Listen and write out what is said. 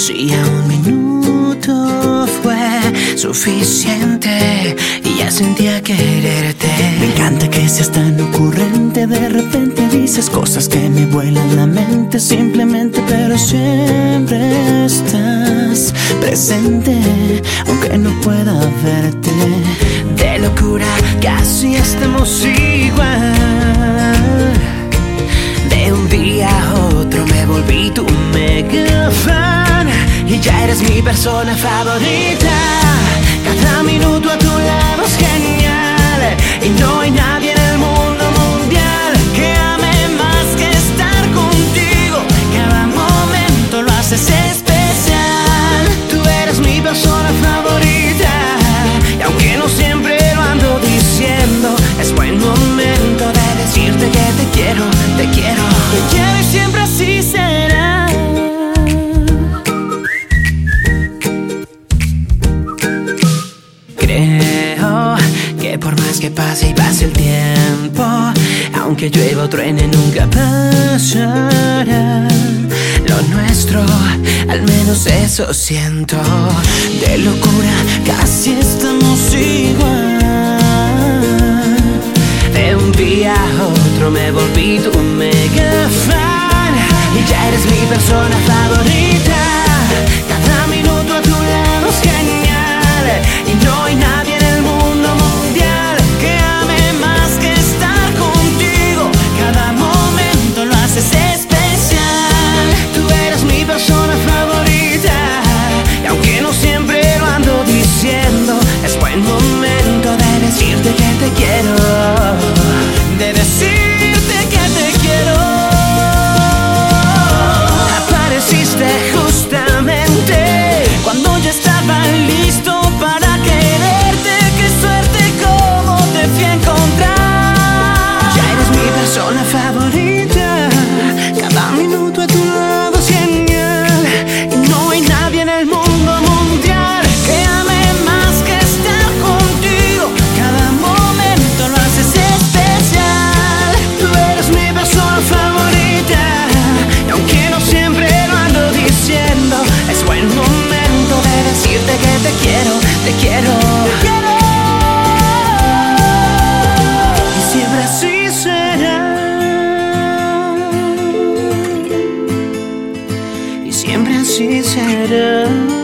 Si un minuto fue suficiente y ya sentía quererte. Me encanta que seas tan ocurrente, de repente dices cosas que me vuelan la mente simplemente, pero siempre estás presente, aunque no pueda verte. De locura, casi estamos igual. Eres mi persona favorita. Cada minuto a tu lado es genial Y no hay nadie y pasa el tiempo, aunque llueva o truene nunca pasará. Lo nuestro, al menos eso siento. De locura casi estamos siempre así será.